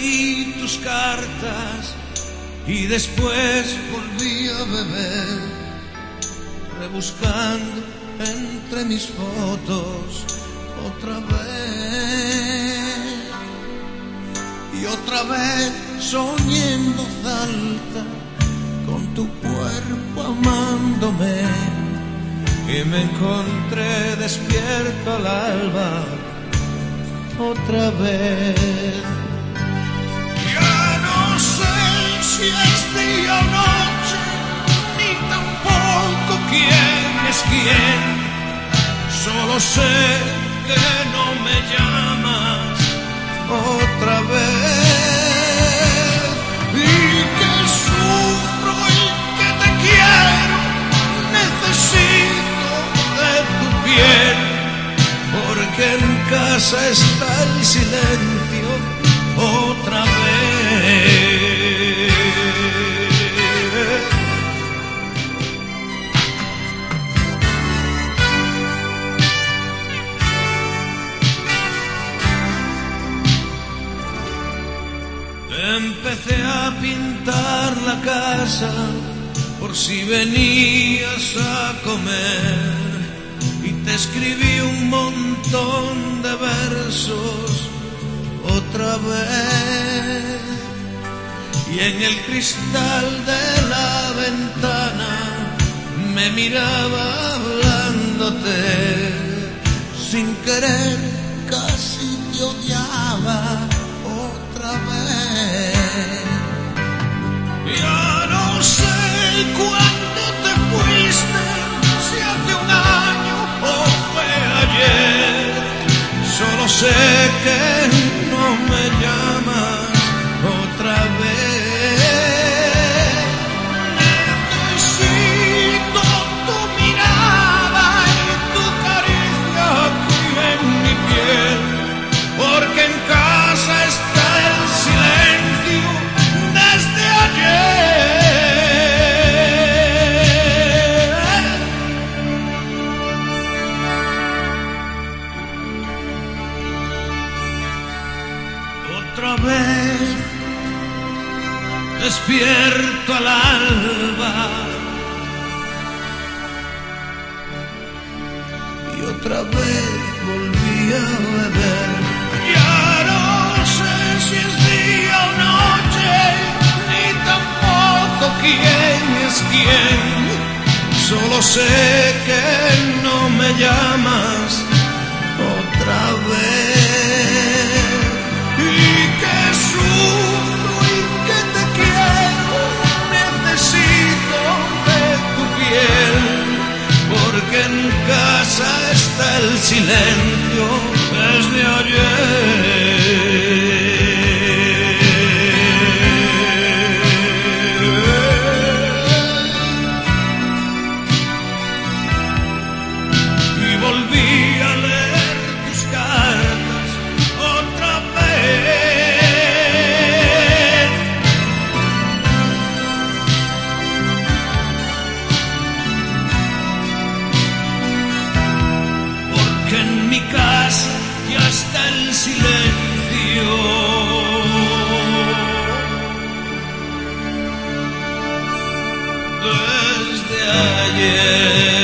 Leí tus cartas y después volví a beber, rebuscando entre mis fotos otra vez. Y otra vez soñé en voz alta con tu cuerpo amándome y me encontré despierto al alba otra vez. Quién. Solo sé que no me llamas otra vez y que sufro y que te quiero. Necesito de tu piel porque en casa está el silencio pintar la casa por si venías a comer. Y te escribí un montón de versos otra vez. Y en el cristal de la ventana me miraba hablándote. Sin querer casi te odiaba otra vez solo sé que no me llamas Otra vez despierto al alba y otra vez volví a beber. Ya no sé si es día o noche, ni tampoco quién es quién. Solo sé que no me llamas otra vez silencio desde ayer. Y volví a leer silencio. Desde ayer.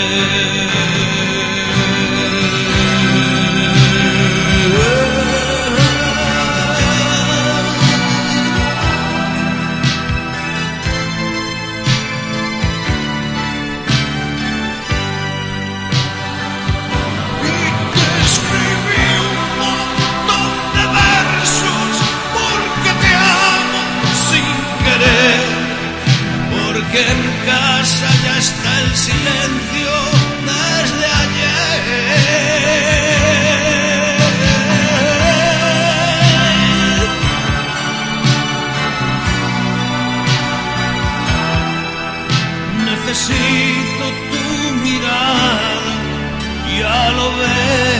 necesito tu mirada, ya lo ves.